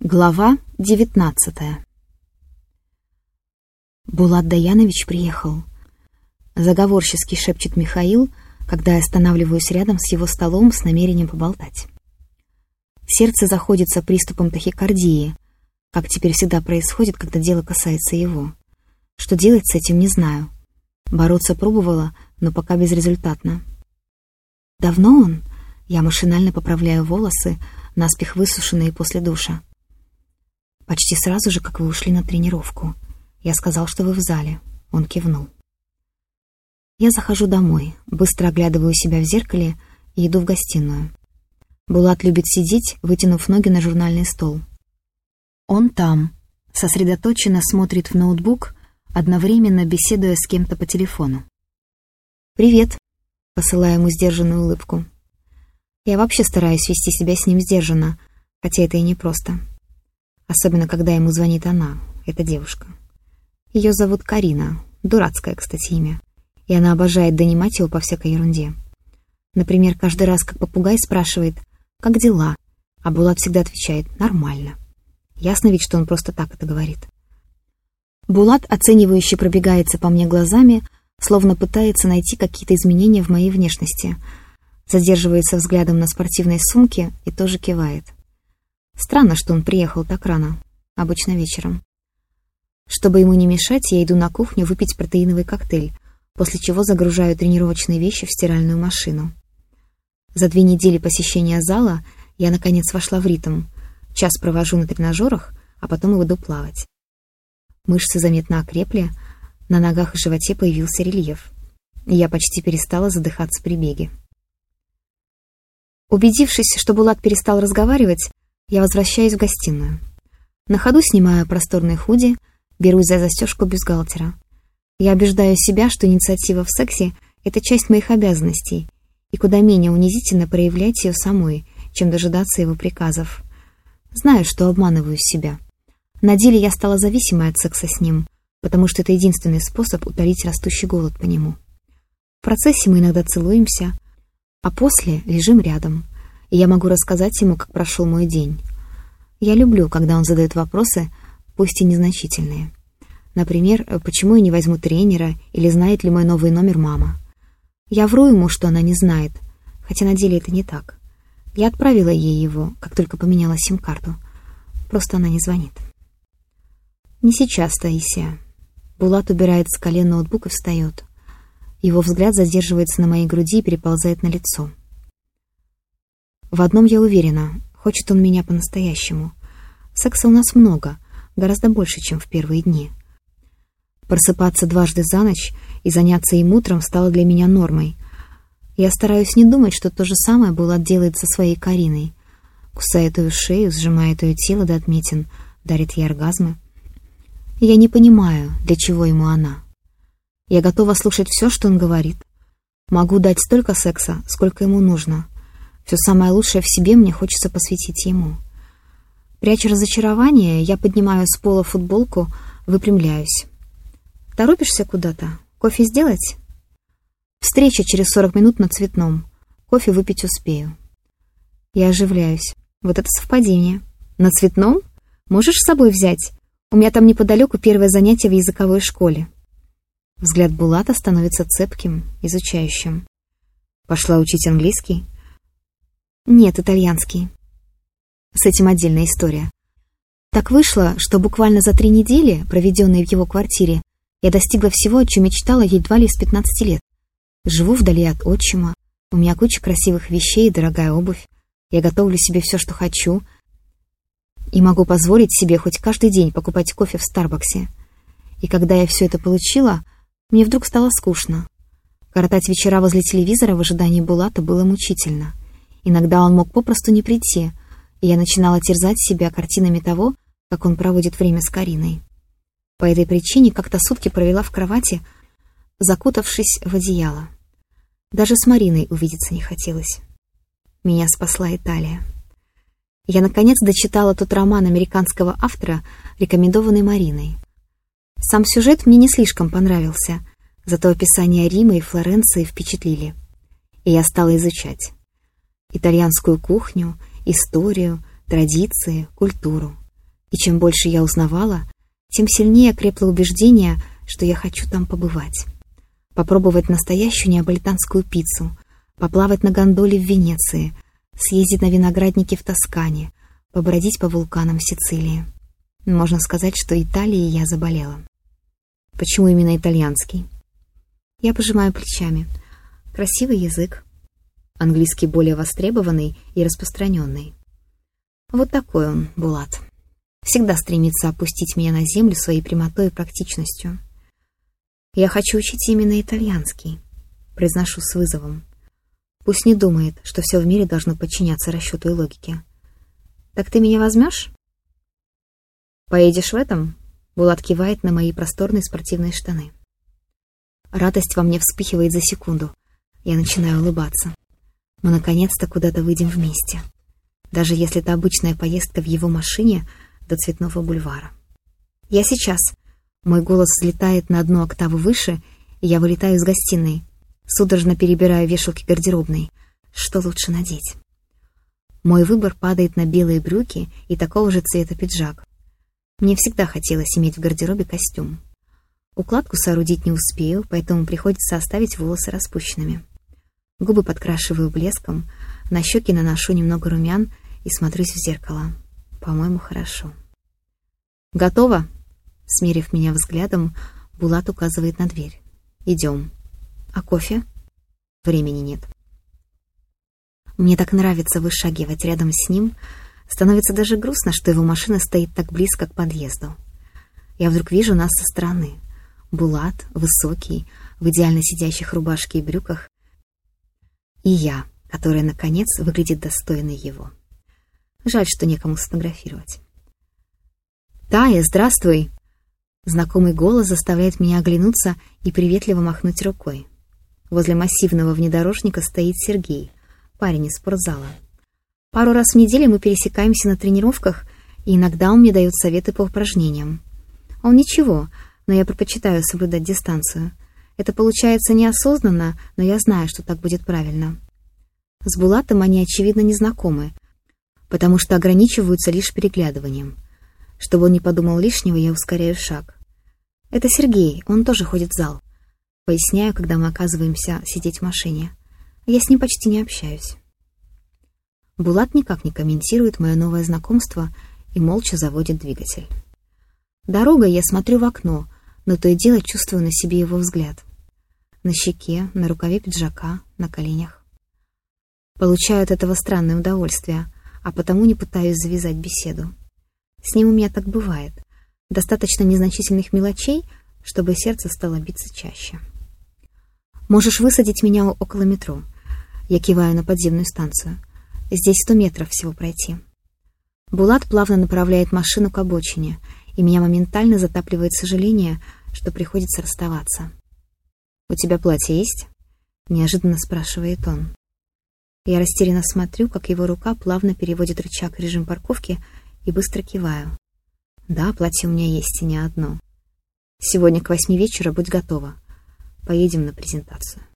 Глава девятнадцатая Булат Даянович приехал. Заговорчески шепчет Михаил, когда я останавливаюсь рядом с его столом с намерением поболтать. Сердце заходится приступом тахикардии, как теперь всегда происходит, когда дело касается его. Что делать с этим, не знаю. Бороться пробовала, но пока безрезультатно. Давно он? Я машинально поправляю волосы, наспех высушенные после душа. Почти сразу же, как вы ушли на тренировку. Я сказал, что вы в зале. Он кивнул. Я захожу домой, быстро оглядываю себя в зеркале и иду в гостиную. Булат любит сидеть, вытянув ноги на журнальный стол. Он там, сосредоточенно смотрит в ноутбук, одновременно беседуя с кем-то по телефону. «Привет», — посылаю ему сдержанную улыбку. Я вообще стараюсь вести себя с ним сдержанно, хотя это и непросто. Особенно, когда ему звонит она, эта девушка. Ее зовут Карина, дурацкое, кстати, имя. И она обожает донимать его по всякой ерунде. Например, каждый раз, как попугай спрашивает «Как дела?», а Булат всегда отвечает «Нормально». Ясно ведь, что он просто так это говорит. Булат оценивающе пробегается по мне глазами, словно пытается найти какие-то изменения в моей внешности. Задерживается взглядом на спортивной сумке и тоже кивает. Странно, что он приехал так рано, обычно вечером. Чтобы ему не мешать, я иду на кухню выпить протеиновый коктейль, после чего загружаю тренировочные вещи в стиральную машину. За две недели посещения зала я, наконец, вошла в ритм. Час провожу на тренажерах, а потом иду плавать. Мышцы заметно окрепли, на ногах и животе появился рельеф. Я почти перестала задыхаться при беге. Убедившись, что Булат перестал разговаривать, я возвращаюсь в гостиную. На ходу снимаю просторный худи, берусь за застежку бюстгальтера. Я убеждаю себя, что инициатива в сексе — это часть моих обязанностей, и куда менее унизительно проявлять ее самой, чем дожидаться его приказов. Знаю, что обманываю себя. На деле я стала зависимой от секса с ним, потому что это единственный способ утолить растущий голод по нему. В процессе мы иногда целуемся, а после лежим рядом — и я могу рассказать ему, как прошел мой день. Я люблю, когда он задает вопросы, пусть и незначительные. Например, почему я не возьму тренера или знает ли мой новый номер мама. Я вру ему, что она не знает, хотя на деле это не так. Я отправила ей его, как только поменяла сим-карту. Просто она не звонит. Не сейчас, Таисия. Булат убирает с колен ноутбук и встает. Его взгляд задерживается на моей груди и переползает на лицо. В одном я уверена, хочет он меня по-настоящему. Секса у нас много, гораздо больше, чем в первые дни. Просыпаться дважды за ночь и заняться им утром стало для меня нормой. Я стараюсь не думать, что то же самое Булат делает со своей Кариной. Кусает ее шею, сжимает ее тело до отметин, дарит ей оргазмы. Я не понимаю, для чего ему она. Я готова слушать все, что он говорит. Могу дать столько секса, сколько ему нужно — все самое лучшее в себе мне хочется посвятить ему. Пряча разочарование, я поднимаю с пола футболку, выпрямляюсь. «Торопишься куда-то? Кофе сделать?» «Встреча через сорок минут на цветном. Кофе выпить успею». Я оживляюсь. Вот это совпадение. «На цветном? Можешь с собой взять? У меня там неподалеку первое занятие в языковой школе». Взгляд Булата становится цепким, изучающим. «Пошла учить английский?» Нет, итальянский. С этим отдельная история. Так вышло, что буквально за три недели, проведенные в его квартире, я достигла всего, о чем мечтала едва ли с 15 лет. Живу вдали от отчима, у меня куча красивых вещей и дорогая обувь. Я готовлю себе все, что хочу, и могу позволить себе хоть каждый день покупать кофе в Старбаксе. И когда я все это получила, мне вдруг стало скучно. Коротать вечера возле телевизора в ожидании Булата было мучительно. Иногда он мог попросту не прийти, и я начинала терзать себя картинами того, как он проводит время с Кариной. По этой причине как-то сутки провела в кровати, закутавшись в одеяло. Даже с Мариной увидеться не хотелось. Меня спасла Италия. Я, наконец, дочитала тот роман американского автора, рекомендованный Мариной. Сам сюжет мне не слишком понравился, зато описание Рима и Флоренции впечатлили. И я стала изучать итальянскую кухню, историю, традиции, культуру. И чем больше я узнавала, тем сильнее крепло убеждение, что я хочу там побывать. Попробовать настоящую неаполитанскую пиццу, поплавать на гондоле в Венеции, съездить на виноградники в Тоскане, побродить по вулканам Сицилии. Можно сказать, что Италией я заболела. Почему именно итальянский? Я пожимаю плечами. Красивый язык. Английский более востребованный и распространенный. Вот такой он, Булат. Всегда стремится опустить меня на землю своей прямотой и практичностью. Я хочу учить именно итальянский. Произношу с вызовом. Пусть не думает, что все в мире должно подчиняться расчету и логике. Так ты меня возьмешь? Поедешь в этом? Булат кивает на мои просторные спортивные штаны. Радость во мне вспыхивает за секунду. Я начинаю улыбаться. Мы наконец-то куда-то выйдем вместе. Даже если это обычная поездка в его машине до Цветного бульвара. Я сейчас. Мой голос взлетает на одну октаву выше, и я вылетаю из гостиной. Судорожно перебираю вешалки гардеробной. Что лучше надеть? Мой выбор падает на белые брюки и такого же цвета пиджак. Мне всегда хотелось иметь в гардеробе костюм. Укладку соорудить не успею, поэтому приходится оставить волосы распущенными. Губы подкрашиваю блеском, на щеки наношу немного румян и смотрюсь в зеркало. По-моему, хорошо. «Готово?» Смерив меня взглядом, Булат указывает на дверь. «Идем». «А кофе?» «Времени нет». Мне так нравится вышагивать рядом с ним. Становится даже грустно, что его машина стоит так близко к подъезду. Я вдруг вижу нас со стороны. Булат, высокий, в идеально сидящих рубашке и брюках. И я, которая, наконец, выглядит достойной его. Жаль, что некому сфотографировать. «Тая, здравствуй!» Знакомый голос заставляет меня оглянуться и приветливо махнуть рукой. Возле массивного внедорожника стоит Сергей, парень из спортзала. Пару раз в неделю мы пересекаемся на тренировках, и иногда он мне дает советы по упражнениям. Он ничего, но я предпочитаю соблюдать дистанцию. Это получается неосознанно, но я знаю, что так будет правильно. С Булатом они, очевидно, не знакомы, потому что ограничиваются лишь переглядыванием. Чтобы он не подумал лишнего, я ускоряю шаг. Это Сергей, он тоже ходит в зал. Поясняю, когда мы оказываемся сидеть в машине. Я с ним почти не общаюсь. Булат никак не комментирует мое новое знакомство и молча заводит двигатель. Дорогой я смотрю в окно, но то и дело чувствую на себе его взгляд. На щеке, на рукаве пиджака, на коленях. Получаю от этого странное удовольствие, а потому не пытаюсь завязать беседу. С ним у меня так бывает. Достаточно незначительных мелочей, чтобы сердце стало биться чаще. «Можешь высадить меня около метро?» Я киваю на подземную станцию. «Здесь сто метров всего пройти». Булат плавно направляет машину к обочине, и меня моментально затапливает сожаление, что приходится расставаться. «У тебя платье есть?» — неожиданно спрашивает он. Я растерянно смотрю, как его рука плавно переводит рычаг в режим парковки и быстро киваю. «Да, платье у меня есть, и не одно. Сегодня к восьми вечера будь готова. Поедем на презентацию».